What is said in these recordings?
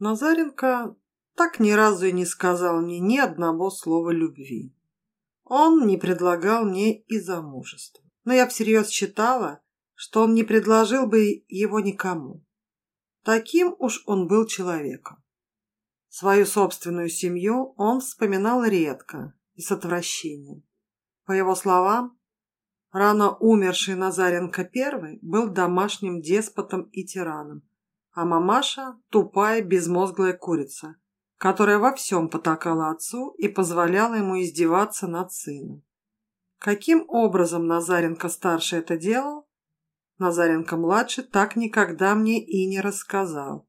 Назаренко так ни разу и не сказал мне ни одного слова любви. Он не предлагал мне и замужества. Но я всерьез считала, что он не предложил бы его никому. Таким уж он был человеком. Свою собственную семью он вспоминал редко и с отвращением. По его словам, рано умерший Назаренко I был домашним деспотом и тираном, а мамаша – тупая безмозглая курица, которая во всем потакала отцу и позволяла ему издеваться над сыном. Каким образом Назаренко-старший это делал, Назаренко-младший так никогда мне и не рассказал.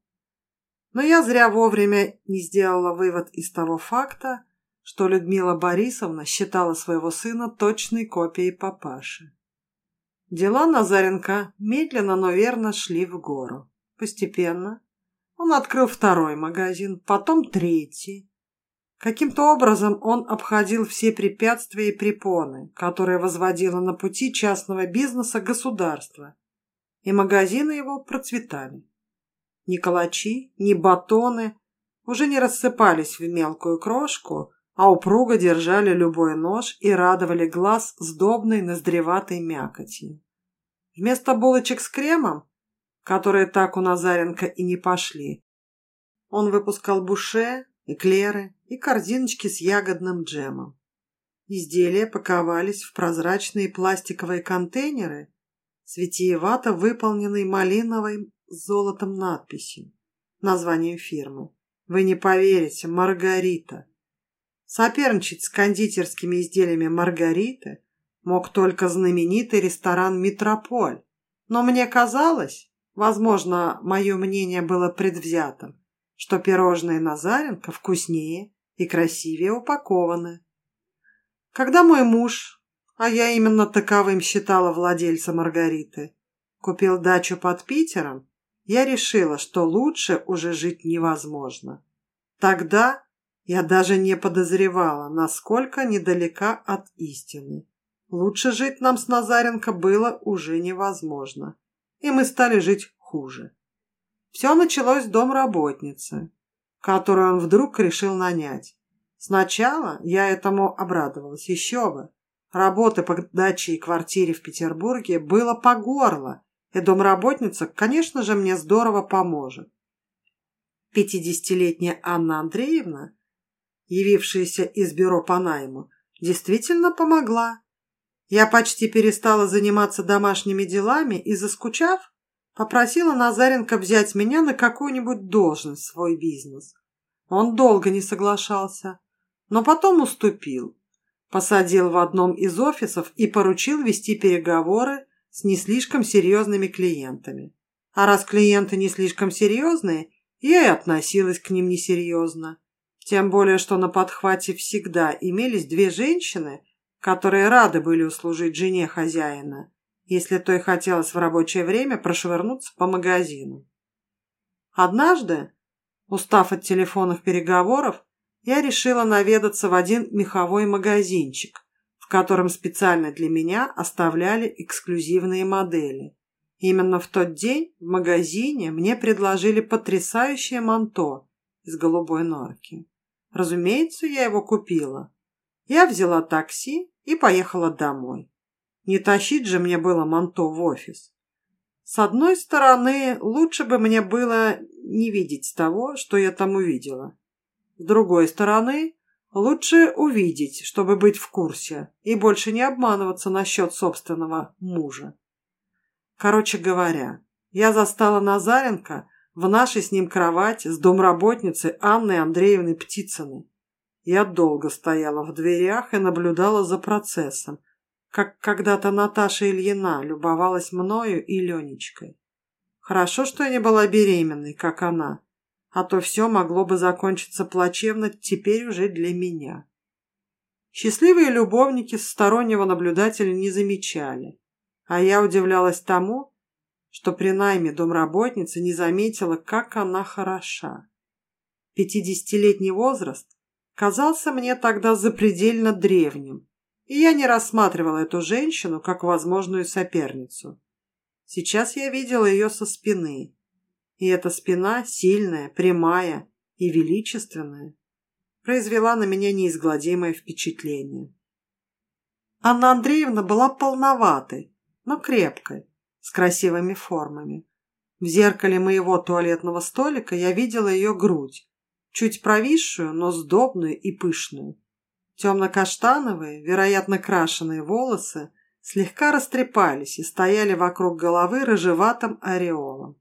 Но я зря вовремя не сделала вывод из того факта, что Людмила Борисовна считала своего сына точной копией папаши. Дела Назаренко медленно, но верно шли в гору. Постепенно. Он открыл второй магазин, потом третий. Каким-то образом он обходил все препятствия и препоны, которые возводило на пути частного бизнеса государство, и магазины его процветали. Ни калачи, ни батоны уже не рассыпались в мелкую крошку, а упруго держали любой нож и радовали глаз сдобной ноздреватой мякотью. Вместо булочек с кремом которые так у Назаренко и не пошли. Он выпускал буше, эклеры и корзиночки с ягодным джемом. Изделия паковались в прозрачные пластиковые контейнеры с витиевато выполненной малиновой с золотом надписью, названием фирмы. Вы не поверите, Маргарита. Соперничать с кондитерскими изделиями Маргариты мог только знаменитый ресторан «Метрополь». Но мне казалось, Возможно, мое мнение было предвзятым, что пирожные Назаренко вкуснее и красивее упакованы. Когда мой муж, а я именно таковым считала владельца Маргариты, купил дачу под Питером, я решила, что лучше уже жить невозможно. Тогда я даже не подозревала, насколько недалека от истины. Лучше жить нам с Назаренко было уже невозможно и мы стали жить хуже. Все началось с домработницы, которую он вдруг решил нанять. Сначала я этому обрадовалась, еще бы. Работы по даче и квартире в Петербурге было по горло, и домработница, конечно же, мне здорово поможет. Пятидесятилетняя Анна Андреевна, явившаяся из бюро по найму, действительно помогла. Я почти перестала заниматься домашними делами и, заскучав, попросила Назаренко взять меня на какую-нибудь должность в свой бизнес. Он долго не соглашался, но потом уступил. Посадил в одном из офисов и поручил вести переговоры с не слишком серьезными клиентами. А раз клиенты не слишком серьезные, я и относилась к ним несерьезно. Тем более, что на подхвате всегда имелись две женщины – которые рады были услужить жене хозяина, если той хотелось в рабочее время прошвырнуться по магазину. Однажды, устав от телефонных переговоров, я решила наведаться в один меховой магазинчик, в котором специально для меня оставляли эксклюзивные модели. Именно в тот день в магазине мне предложили потрясающее манто из голубой норки. Разумеется, я его купила. Я взяла такси и поехала домой. Не тащить же мне было манто в офис. С одной стороны, лучше бы мне было не видеть того, что я там увидела. С другой стороны, лучше увидеть, чтобы быть в курсе и больше не обманываться насчет собственного мужа. Короче говоря, я застала Назаренко в нашей с ним кровати с домработницей Анной Андреевной Птицыной. Я долго стояла в дверях и наблюдала за процессом, как когда-то Наташа Ильина любовалась мною и Ленечкой. Хорошо, что я не была беременной, как она, а то все могло бы закончиться плачевно теперь уже для меня. Счастливые любовники стороннего наблюдателя не замечали, а я удивлялась тому, что при найме домработницы не заметила, как она хороша. Пятидесятилетний возраст казался мне тогда запредельно древним, и я не рассматривала эту женщину как возможную соперницу. Сейчас я видела ее со спины, И эта спина, сильная, прямая и величественная, произвела на меня неизгладимое впечатление. Анна Андреевна была полноватой, но крепкой, с красивыми формами. В зеркале моего туалетного столика я видела ее грудь, чуть провисшую, но сдобную и пышную. Темно-каштановые, вероятно, крашеные волосы слегка растрепались и стояли вокруг головы рыжеватым ореолом.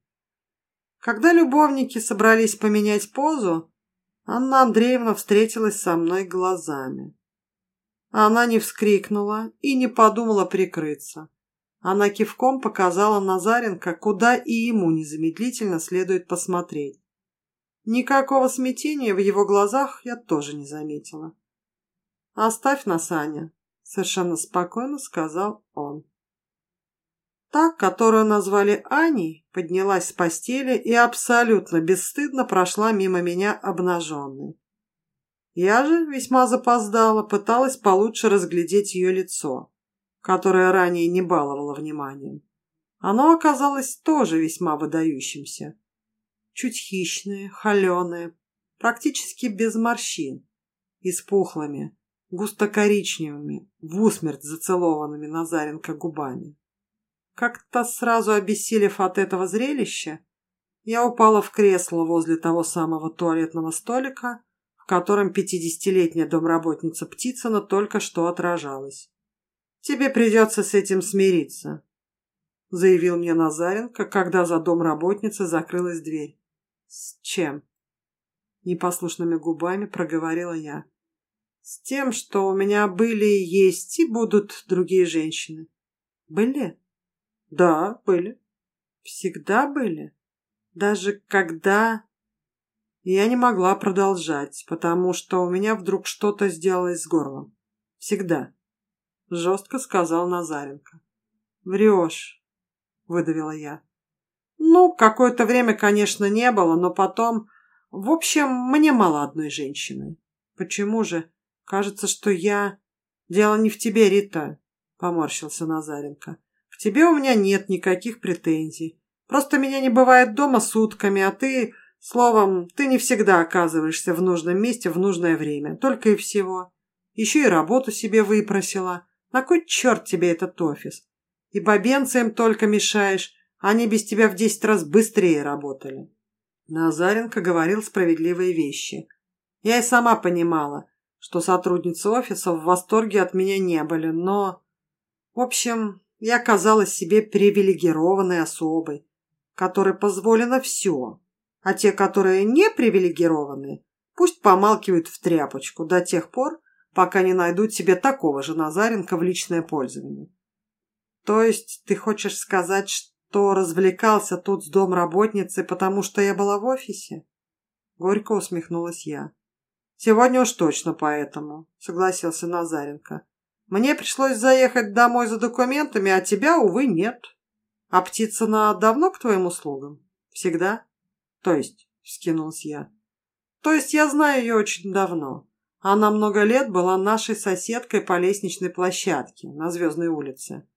Когда любовники собрались поменять позу, Анна Андреевна встретилась со мной глазами. Она не вскрикнула и не подумала прикрыться. Она кивком показала Назаренко, куда и ему незамедлительно следует посмотреть. Никакого смятения в его глазах я тоже не заметила. «Оставь нас, Аня», — совершенно спокойно сказал он. Та, которую назвали Аней, поднялась с постели и абсолютно бесстыдно прошла мимо меня обнаженной. Я же весьма запоздала, пыталась получше разглядеть ее лицо, которое ранее не баловало вниманием. Оно оказалось тоже весьма выдающимся. Чуть хищное, холеное, практически без морщин и с пухлыми, густо-коричневыми, в усмерть зацелованными Назаренко губами. Как-то сразу обессилев от этого зрелища, я упала в кресло возле того самого туалетного столика, в котором пятидесятилетняя домработница Птицына только что отражалась. «Тебе придется с этим смириться», — заявил мне Назаренко, когда за домработницей закрылась дверь. «С чем?» — непослушными губами проговорила я. «С тем, что у меня были, есть и будут другие женщины». «Были?» Да, были. Всегда были. Даже когда... Я не могла продолжать, потому что у меня вдруг что-то сделалось с горлом. Всегда. Жестко сказал Назаренко. Врешь, выдавила я. Ну, какое-то время, конечно, не было, но потом... В общем, мне мало одной женщины. Почему же? Кажется, что я... Дело не в тебе, Рита, поморщился Назаренко тебе у меня нет никаких претензий. Просто меня не бывает дома сутками, а ты, словом, ты не всегда оказываешься в нужном месте в нужное время. Только и всего. Еще и работу себе выпросила. На кой черт тебе этот офис? И бабенцам только мешаешь. Они без тебя в десять раз быстрее работали. Назаренко говорил справедливые вещи. Я и сама понимала, что сотрудницы офиса в восторге от меня не были, но... В общем, я казалась себе привилегированной особой, которой позволено все, а те, которые не привилегированы, пусть помалкивают в тряпочку до тех пор, пока не найдут себе такого же Назаренко в личное пользование. То есть ты хочешь сказать, что развлекался тут с домработницей, потому что я была в офисе? Горько усмехнулась я. Сегодня уж точно поэтому, согласился Назаренко. Мне пришлось заехать домой за документами, а тебя, увы, нет. А Птицына давно к твоим услугам? Всегда? То есть, вскинулась я. То есть я знаю ее очень давно. Она много лет была нашей соседкой по лестничной площадке на Звездной улице.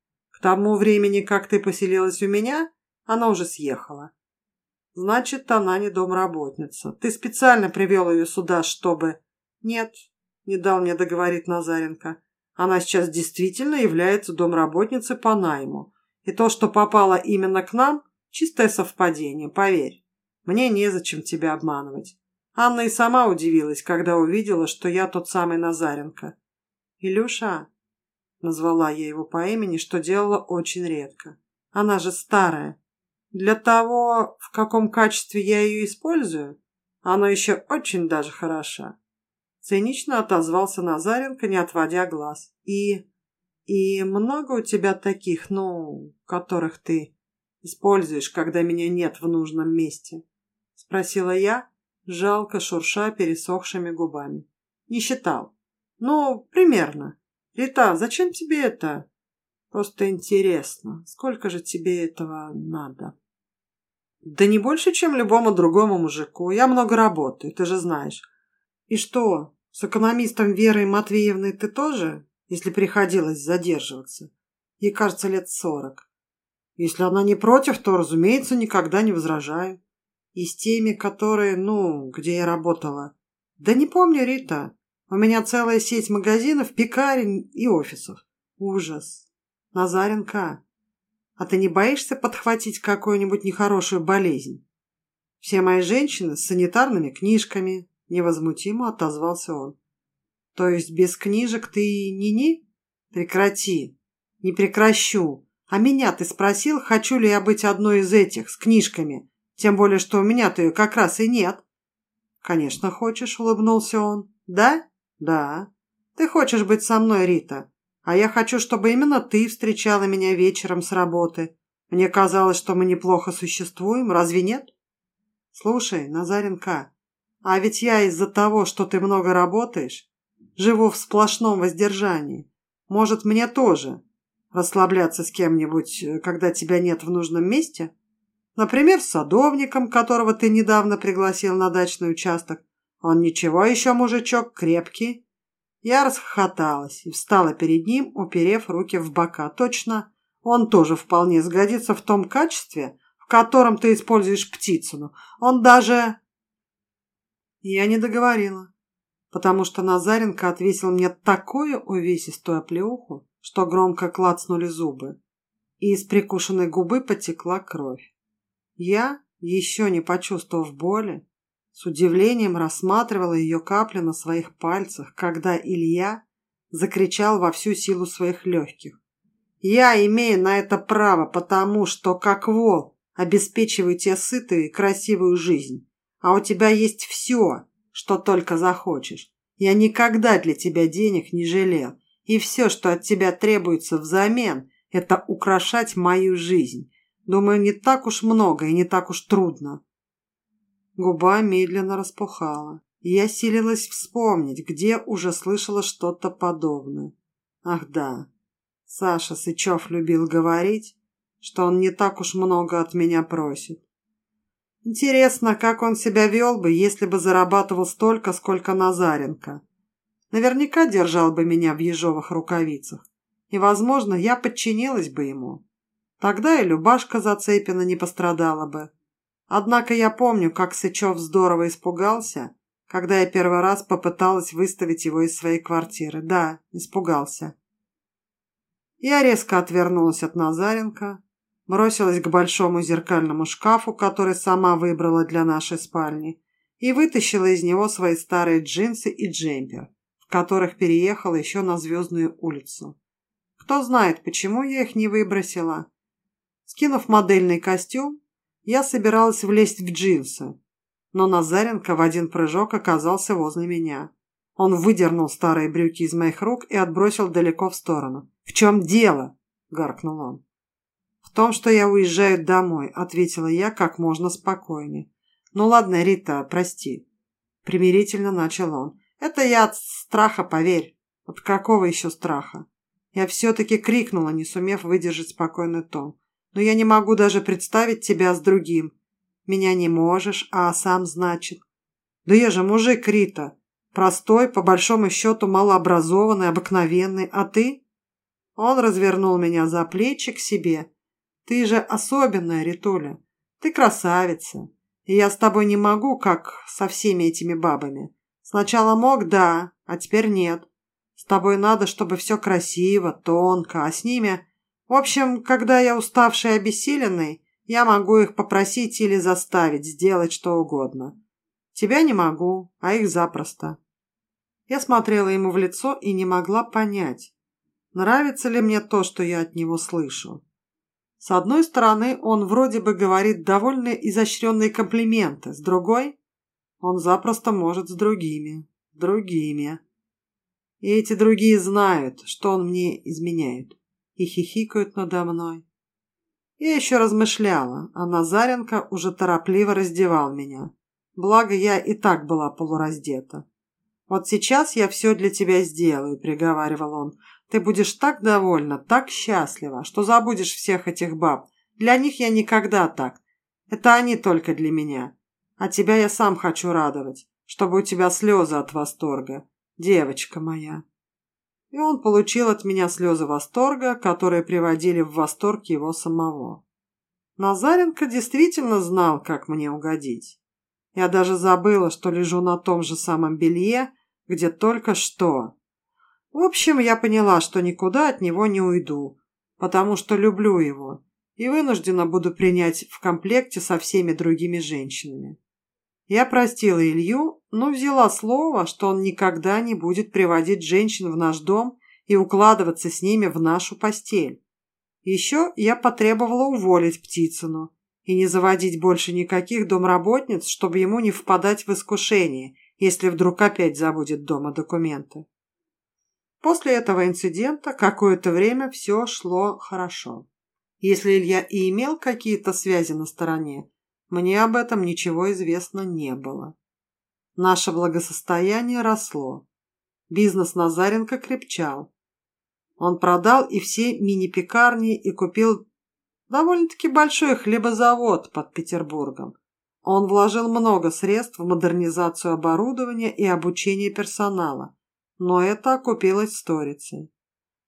Тому времени, как ты поселилась у меня, она уже съехала. Значит, она не домработница. Ты специально привел ее сюда, чтобы... Нет, не дал мне договорить Назаренко. Она сейчас действительно является домработницей по найму. И то, что попало именно к нам, чистое совпадение, поверь. Мне незачем тебя обманывать. Анна и сама удивилась, когда увидела, что я тот самый Назаренко. «Илюша», — назвала я его по имени, что делала очень редко. «Она же старая. Для того, в каком качестве я ее использую, она еще очень даже хороша. Цинично отозвался Назаренко, не отводя глаз. И... и много у тебя таких, ну, которых ты используешь, когда меня нет в нужном месте? Спросила я, жалко шурша пересохшими губами. Не считал. Ну, примерно. Рита, зачем тебе это? Просто интересно, сколько же тебе этого надо? Да не больше, чем любому другому мужику. Я много работаю, ты же знаешь. И что, с экономистом Верой Матвеевной ты тоже, если приходилось задерживаться? Ей, кажется, лет сорок. Если она не против, то, разумеется, никогда не возражаю. И с теми, которые, ну, где я работала. Да не помню, Рита. У меня целая сеть магазинов, пекарен и офисов. Ужас. Назаренко, а ты не боишься подхватить какую-нибудь нехорошую болезнь? Все мои женщины с санитарными книжками, невозмутимо отозвался он. То есть без книжек ты ни-ни? Прекрати. Не прекращу. А меня ты спросил, хочу ли я быть одной из этих, с книжками? Тем более, что у меня-то как раз и нет. Конечно, хочешь, улыбнулся он. Да? Да. Ты хочешь быть со мной, Рита. А я хочу, чтобы именно ты встречала меня вечером с работы. Мне казалось, что мы неплохо существуем, разве нет? Слушай, Назаренко, а ведь я из-за того, что ты много работаешь, живу в сплошном воздержании. Может, мне тоже расслабляться с кем-нибудь, когда тебя нет в нужном месте? Например, с садовником, которого ты недавно пригласил на дачный участок. Он ничего еще мужичок, крепкий, я расхохоталась и встала перед ним, уперев руки в бока. Точно, он тоже вполне сгодится в том качестве, в котором ты используешь птицу. Он даже... Я не договорила, потому что Назаренко отвесил мне такую увесистую оплеуху, что громко клацнули зубы, и из прикушенной губы потекла кровь. Я, еще не почувствовав боли, с удивлением рассматривала ее капли на своих пальцах, когда Илья закричал во всю силу своих легких. «Я имею на это право, потому что, как вол, обеспечиваю тебе сытую и красивую жизнь, а у тебя есть все, что только захочешь. Я никогда для тебя денег не жалел, и все, что от тебя требуется взамен, это украшать мою жизнь. Думаю, не так уж много и не так уж трудно. Губа медленно распухала, я силилась вспомнить, где уже слышала что-то подобное. Ах да, Саша Сычев любил говорить, что он не так уж много от меня просит. Интересно, как он себя вел бы, если бы зарабатывал столько, сколько Назаренко. Наверняка держал бы меня в ежовых рукавицах, и, возможно, я подчинилась бы ему. Тогда и Любашка Зацепина не пострадала бы. Однако я помню, как Сычев здорово испугался, когда я первый раз попыталась выставить его из своей квартиры. Да, испугался. Я резко отвернулась от Назаренко, бросилась к большому зеркальному шкафу, который сама выбрала для нашей спальни, и вытащила из него свои старые джинсы и джемпер, в которых переехала еще на Звездную улицу. Кто знает, почему я их не выбросила. Скинув модельный костюм, я собиралась влезть в джинсы, но Назаренко в один прыжок оказался возле меня. Он выдернул старые брюки из моих рук и отбросил далеко в сторону. «В чем дело?» – гаркнул он. «В том, что я уезжаю домой», – ответила я как можно спокойнее. «Ну ладно, Рита, прости». Примирительно начал он. «Это я от страха, поверь». «От какого еще страха?» Я все-таки крикнула, не сумев выдержать спокойный тон но я не могу даже представить тебя с другим. Меня не можешь, а сам, значит. Да я же мужик, Рита. Простой, по большому счету, малообразованный, обыкновенный. А ты? Он развернул меня за плечи к себе. Ты же особенная, Ритуля. Ты красавица. И я с тобой не могу, как со всеми этими бабами. Сначала мог, да, а теперь нет. С тобой надо, чтобы все красиво, тонко, а с ними в общем, когда я уставший и обессиленный, я могу их попросить или заставить сделать что угодно. Тебя не могу, а их запросто. Я смотрела ему в лицо и не могла понять, нравится ли мне то, что я от него слышу. С одной стороны, он вроде бы говорит довольно изощренные комплименты, с другой, он запросто может с другими, другими. И эти другие знают, что он мне изменяет и хихикают надо мной. Я еще размышляла, а Назаренко уже торопливо раздевал меня. Благо, я и так была полураздета. «Вот сейчас я все для тебя сделаю», — приговаривал он. «Ты будешь так довольна, так счастлива, что забудешь всех этих баб. Для них я никогда так. Это они только для меня. А тебя я сам хочу радовать, чтобы у тебя слезы от восторга. Девочка моя» и он получил от меня слезы восторга, которые приводили в восторг его самого. Назаренко действительно знал, как мне угодить. Я даже забыла, что лежу на том же самом белье, где только что. В общем, я поняла, что никуда от него не уйду, потому что люблю его и вынуждена буду принять в комплекте со всеми другими женщинами. Я простила Илью, но взяла слово, что он никогда не будет приводить женщин в наш дом и укладываться с ними в нашу постель. Еще я потребовала уволить Птицыну и не заводить больше никаких домработниц, чтобы ему не впадать в искушение, если вдруг опять забудет дома документы. После этого инцидента какое-то время все шло хорошо. Если Илья и имел какие-то связи на стороне, мне об этом ничего известно не было. Наше благосостояние росло. Бизнес Назаренко крепчал. Он продал и все мини-пекарни и купил довольно-таки большой хлебозавод под Петербургом. Он вложил много средств в модернизацию оборудования и обучение персонала, но это окупилось сторицей.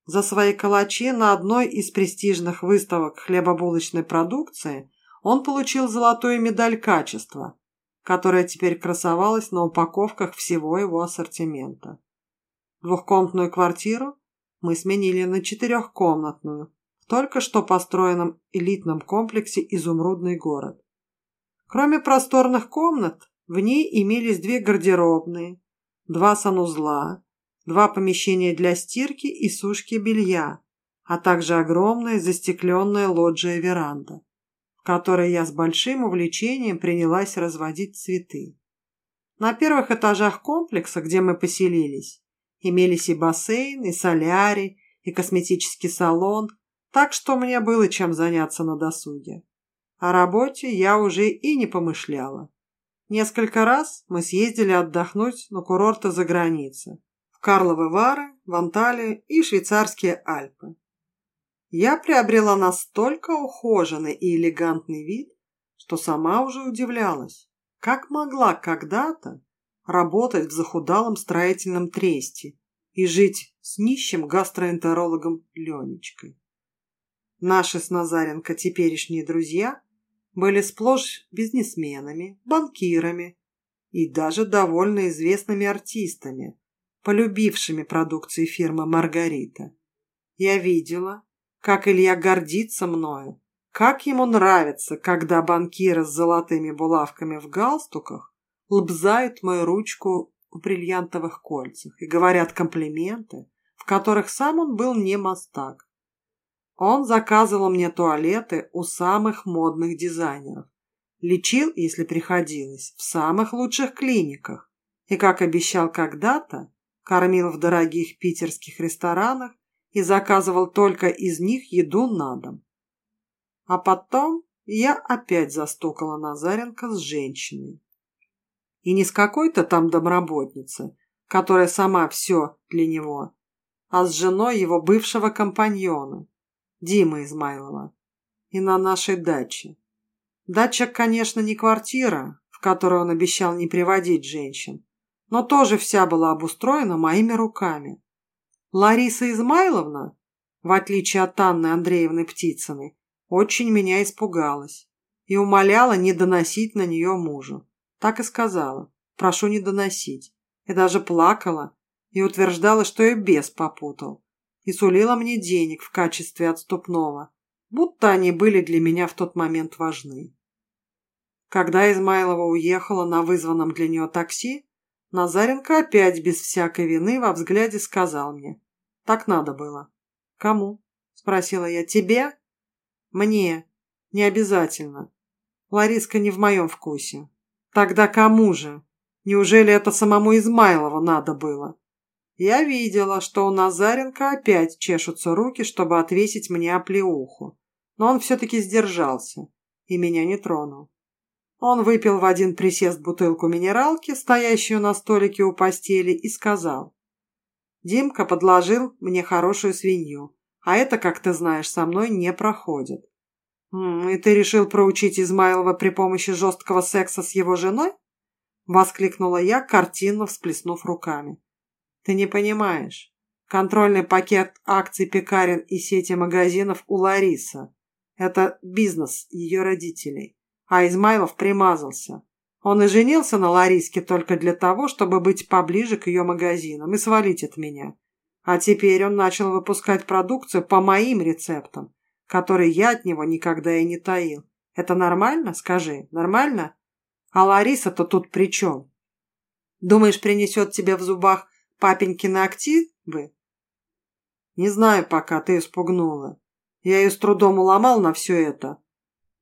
За свои калачи на одной из престижных выставок хлебобулочной продукции он получил золотую медаль качества, которая теперь красовалась на упаковках всего его ассортимента. Двухкомнатную квартиру мы сменили на четырехкомнатную в только что построенном элитном комплексе «Изумрудный город». Кроме просторных комнат, в ней имелись две гардеробные, два санузла, два помещения для стирки и сушки белья, а также огромная застекленная лоджия-веранда которой я с большим увлечением принялась разводить цветы. На первых этажах комплекса, где мы поселились, имелись и бассейн, и солярий, и косметический салон, так что мне было чем заняться на досуге. О работе я уже и не помышляла. Несколько раз мы съездили отдохнуть на курорты за границей. В Карловы Вары, в Анталию и швейцарские Альпы я приобрела настолько ухоженный и элегантный вид, что сама уже удивлялась, как могла когда-то работать в захудалом строительном тресте и жить с нищим гастроэнтерологом Ленечкой. Наши с Назаренко теперешние друзья были сплошь бизнесменами, банкирами и даже довольно известными артистами, полюбившими продукции фирмы «Маргарита». Я видела, как Илья гордится мною, как ему нравится, когда банкиры с золотыми булавками в галстуках лобзают мою ручку в бриллиантовых кольцах и говорят комплименты, в которых сам он был не мастак. Он заказывал мне туалеты у самых модных дизайнеров, лечил, если приходилось, в самых лучших клиниках и, как обещал когда-то, кормил в дорогих питерских ресторанах и заказывал только из них еду на дом. А потом я опять застукала Назаренко с женщиной. И не с какой-то там домработницей, которая сама все для него, а с женой его бывшего компаньона, Димы Измайлова, и на нашей даче. Дача, конечно, не квартира, в которую он обещал не приводить женщин, но тоже вся была обустроена моими руками. Лариса Измайловна, в отличие от Анны Андреевны Птицыной, очень меня испугалась и умоляла не доносить на нее мужу. Так и сказала. Прошу не доносить. И даже плакала и утверждала, что ее бес попутал. И сулила мне денег в качестве отступного, будто они были для меня в тот момент важны. Когда Измайлова уехала на вызванном для нее такси, Назаренко опять без всякой вины во взгляде сказал мне. Так надо было. Кому? Спросила я. Тебе? Мне. Не обязательно. Лариска не в моем вкусе. Тогда кому же? Неужели это самому Измайлову надо было? Я видела, что у Назаренко опять чешутся руки, чтобы отвесить мне оплеуху. Но он все-таки сдержался и меня не тронул. Он выпил в один присест бутылку минералки, стоящую на столике у постели, и сказал. Димка подложил мне хорошую свинью, а это, как ты знаешь, со мной не проходит. «И ты решил проучить Измайлова при помощи жесткого секса с его женой?» Воскликнула я, картинно всплеснув руками. «Ты не понимаешь. Контрольный пакет акций пекарен и сети магазинов у Лариса. Это бизнес ее родителей. А Измайлов примазался. Он и женился на Лариске только для того, чтобы быть поближе к ее магазинам и свалить от меня. А теперь он начал выпускать продукцию по моим рецептам, которые я от него никогда и не таил. Это нормально? Скажи, нормально? А Лариса-то тут при чем? Думаешь, принесет тебе в зубах папенькины активы? Не знаю пока, ты испугнула. Я ее с трудом уломал на все это.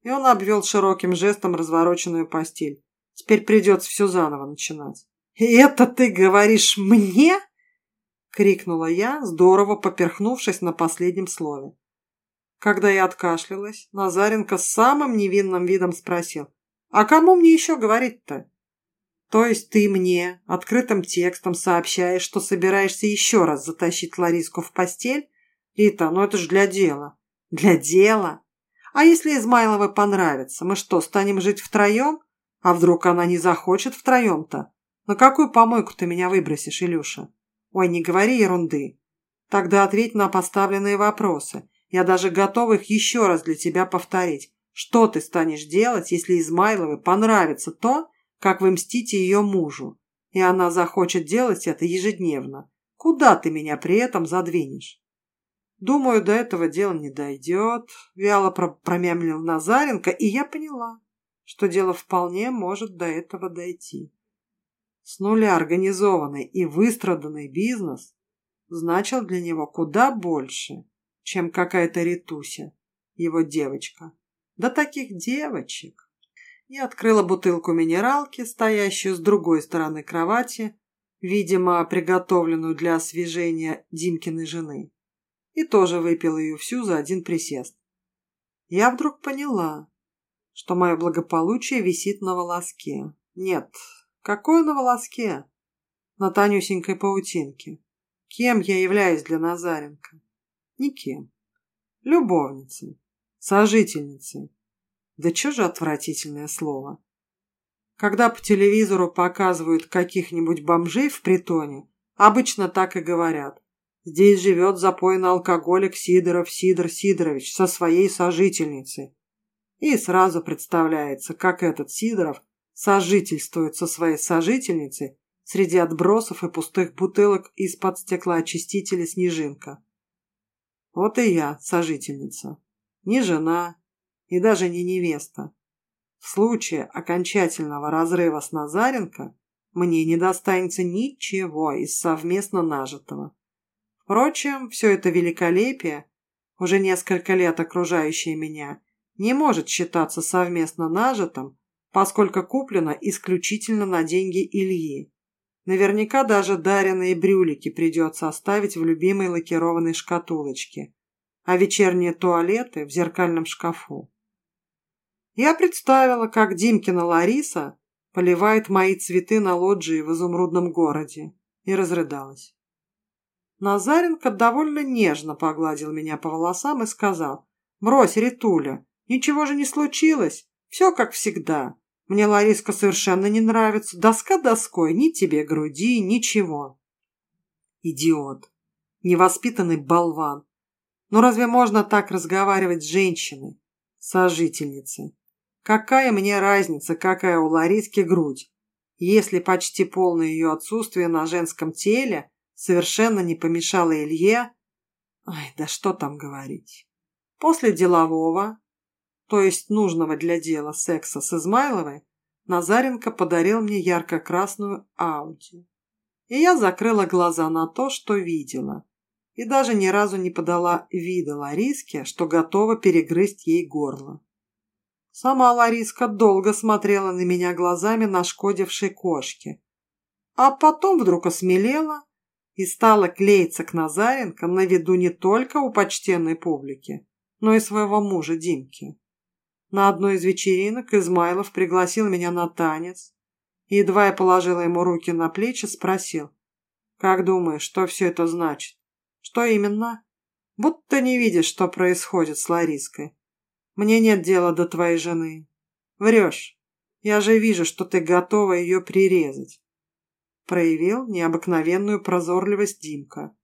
И он обвел широким жестом развороченную постель. Теперь придется все заново начинать. «И это ты говоришь мне?» — крикнула я, здорово поперхнувшись на последнем слове. Когда я откашлялась, Назаренко с самым невинным видом спросил, «А кому мне еще говорить-то?» «То есть ты мне открытым текстом сообщаешь, что собираешься еще раз затащить Лариску в постель? Рита, ну это ж для дела». «Для дела? А если Измайловой понравится, мы что, станем жить втроем? А вдруг она не захочет втроем-то? На какую помойку ты меня выбросишь, Илюша? Ой, не говори ерунды. Тогда ответь на поставленные вопросы. Я даже готова их еще раз для тебя повторить. Что ты станешь делать, если Измайловой понравится то, как вы мстите ее мужу, и она захочет делать это ежедневно? Куда ты меня при этом задвинешь? Думаю, до этого дела не дойдет, вяло промямлил Назаренко, и я поняла, что дело вполне может до этого дойти. С нуля организованный и выстраданный бизнес значил для него куда больше, чем какая-то ретуся, его девочка. Да таких девочек! Я открыла бутылку минералки, стоящую с другой стороны кровати, видимо, приготовленную для освежения Димкиной жены, и тоже выпила ее всю за один присест. Я вдруг поняла, что мое благополучие висит на волоске. Нет, какое на волоске? На тонюсенькой паутинке. Кем я являюсь для Назаренко? Никем. Любовницей. Сожительницей. Да чё же отвратительное слово. Когда по телевизору показывают каких-нибудь бомжей в притоне, обычно так и говорят. Здесь живет запойный алкоголик Сидоров Сидор Сидорович со своей сожительницей. И сразу представляется, как этот Сидоров сожительствует со своей сожительницей среди отбросов и пустых бутылок из-под стеклоочистителя «Снежинка». Вот и я сожительница. Не жена и даже не невеста. В случае окончательного разрыва с Назаренко мне не достанется ничего из совместно нажитого. Впрочем, все это великолепие, уже несколько лет окружающее меня, не может считаться совместно нажитым, поскольку куплено исключительно на деньги Ильи. Наверняка даже даренные брюлики придется оставить в любимой лакированной шкатулочке, а вечерние туалеты в зеркальном шкафу. Я представила, как Димкина Лариса поливает мои цветы на лоджии в изумрудном городе, и разрыдалась. Назаренко довольно нежно погладил меня по волосам и сказал, «Брось, Ритуля, ничего же не случилось, все как всегда, мне Лариска совершенно не нравится. Доска доской, ни тебе груди, ничего. Идиот. Невоспитанный болван. Но разве можно так разговаривать с женщиной, сожительницей? Какая мне разница, какая у Лариски грудь, если почти полное ее отсутствие на женском теле совершенно не помешало Илье... Ай, да что там говорить. После делового, то есть нужного для дела секса с Измайловой, Назаренко подарил мне ярко-красную Ауди. И я закрыла глаза на то, что видела, и даже ни разу не подала вида Лариске, что готова перегрызть ей горло. Сама Лариска долго смотрела на меня глазами нашкодившей кошки, а потом вдруг осмелела и стала клеиться к Назаренко на виду не только у почтенной публики, но и своего мужа Димки. На одной из вечеринок Измайлов пригласил меня на танец. Едва я положила ему руки на плечи, спросил. «Как думаешь, что все это значит?» «Что именно?» «Будто не видишь, что происходит с Лариской. Мне нет дела до твоей жены. Врешь. Я же вижу, что ты готова ее прирезать». Проявил необыкновенную прозорливость Димка.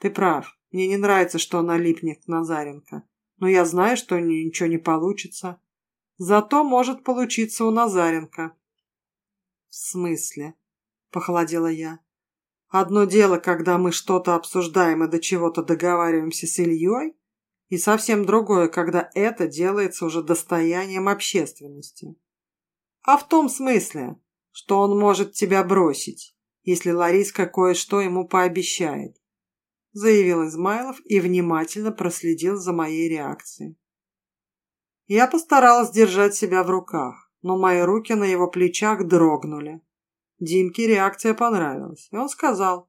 «Ты прав. Мне не нравится, что она липнет к Назаренко. Но я знаю, что ничего не получится. Зато может получиться у Назаренко. В смысле? Похолодела я. Одно дело, когда мы что-то обсуждаем и до чего-то договариваемся с Ильей, и совсем другое, когда это делается уже достоянием общественности. А в том смысле, что он может тебя бросить, если Лариска кое-что ему пообещает, заявил Измайлов и внимательно проследил за моей реакцией. Я постаралась держать себя в руках, но мои руки на его плечах дрогнули. Димке реакция понравилась, и он сказал,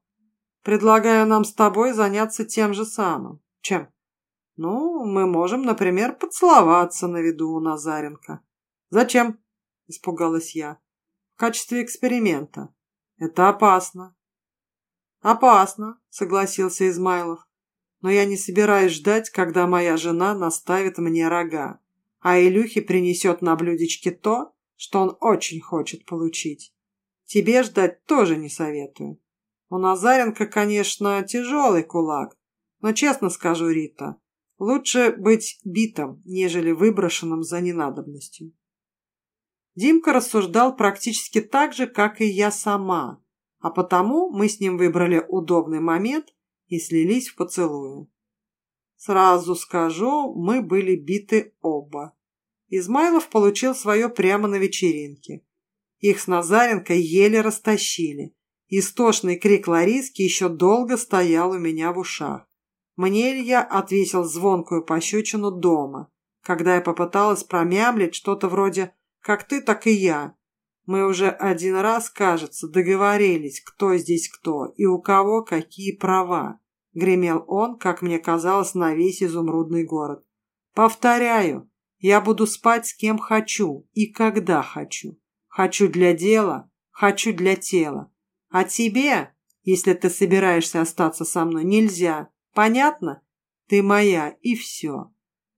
«Предлагаю нам с тобой заняться тем же самым. Чем? Ну, мы можем, например, поцеловаться на виду у Назаренко». «Зачем?» – испугалась я. «В качестве эксперимента. Это опасно». «Опасно», – согласился Измайлов. «Но я не собираюсь ждать, когда моя жена наставит мне рога, а Илюхе принесет на блюдечке то, что он очень хочет получить. Тебе ждать тоже не советую. У Назаренко, конечно, тяжелый кулак, но честно скажу, Рита, лучше быть битым, нежели выброшенным за ненадобностью. Димка рассуждал практически так же, как и я сама, а потому мы с ним выбрали удобный момент и слились в поцелую. Сразу скажу, мы были биты оба. Измайлов получил свое прямо на вечеринке. Их с Назаренко еле растащили. Истошный крик Лариски еще долго стоял у меня в ушах. Мне Илья отвесил звонкую пощечину дома, когда я попыталась промямлить что-то вроде «как ты, так и я». Мы уже один раз, кажется, договорились, кто здесь кто и у кого какие права. Гремел он, как мне казалось, на весь изумрудный город. Повторяю, я буду спать с кем хочу и когда хочу. Хочу для дела, хочу для тела. А тебе, если ты собираешься остаться со мной, нельзя. Понятно? Ты моя, и все.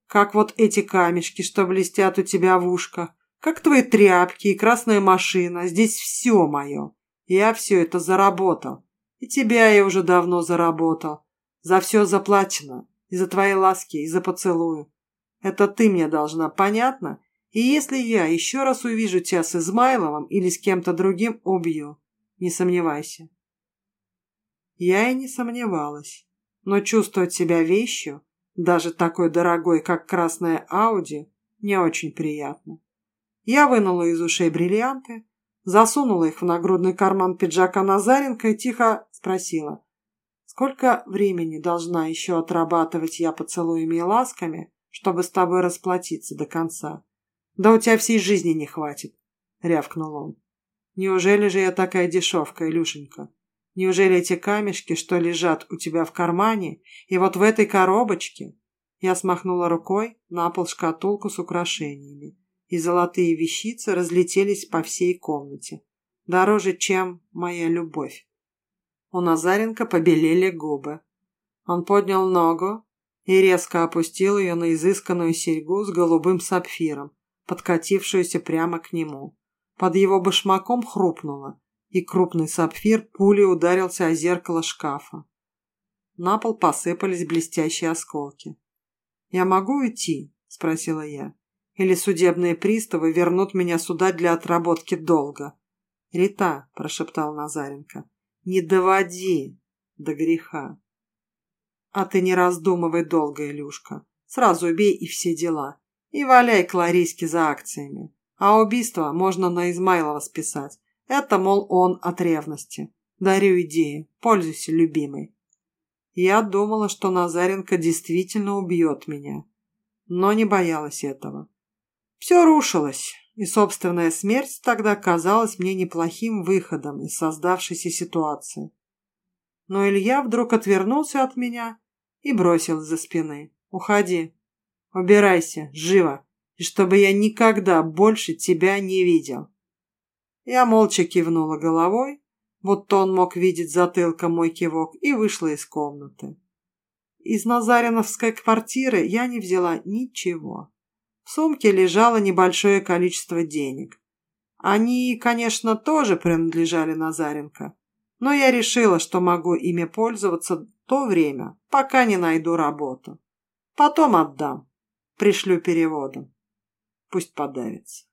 Как вот эти камешки, что блестят у тебя в ушках, как твои тряпки и красная машина. Здесь все мое. Я все это заработал. И тебя я уже давно заработал. За все заплачено. И за твои ласки, и за поцелую. Это ты мне должна, понятно? И если я еще раз увижу тебя с Измайловым или с кем-то другим, убью. Не сомневайся. Я и не сомневалась. Но чувствовать себя вещью, даже такой дорогой, как красная Ауди, не очень приятно. Я вынула из ушей бриллианты, засунула их в нагрудный карман пиджака Назаренко и тихо спросила. Сколько времени должна еще отрабатывать я поцелуями и ласками, чтобы с тобой расплатиться до конца? «Да у тебя всей жизни не хватит», — рявкнул он. «Неужели же я такая дешевка, Илюшенька? Неужели эти камешки, что лежат у тебя в кармане, и вот в этой коробочке?» Я смахнула рукой на пол шкатулку с украшениями, и золотые вещицы разлетелись по всей комнате. Дороже, чем моя любовь. У Назаренко побелели губы. Он поднял ногу и резко опустил ее на изысканную серьгу с голубым сапфиром, подкатившуюся прямо к нему. Под его башмаком хрупнуло, и крупный сапфир пулей ударился о зеркало шкафа. На пол посыпались блестящие осколки. «Я могу уйти?» – спросила я. «Или судебные приставы вернут меня сюда для отработки долга?» «Рита», – прошептал Назаренко, – «не доводи до греха». «А ты не раздумывай долго, Илюшка. Сразу убей и все дела и валяй к Лариске за акциями. А убийство можно на Измайлова списать. Это, мол, он от ревности. Дарю идеи. Пользуйся, любимый. Я думала, что Назаренко действительно убьет меня. Но не боялась этого. Все рушилось, и собственная смерть тогда казалась мне неплохим выходом из создавшейся ситуации. Но Илья вдруг отвернулся от меня и бросил за спины. «Уходи, Убирайся, живо, и чтобы я никогда больше тебя не видел. Я молча кивнула головой, будто он мог видеть затылком мой кивок, и вышла из комнаты. Из Назариновской квартиры я не взяла ничего. В сумке лежало небольшое количество денег. Они, конечно, тоже принадлежали Назаренко, но я решила, что могу ими пользоваться то время, пока не найду работу. Потом отдам. Пришлю переводом. Пусть подавится.